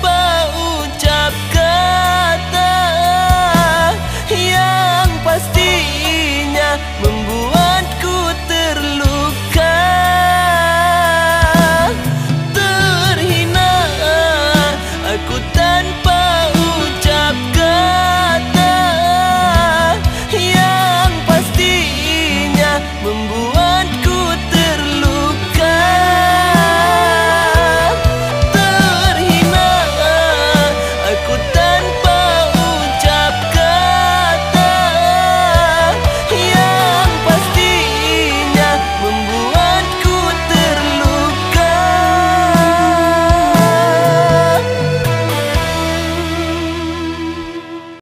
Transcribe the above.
but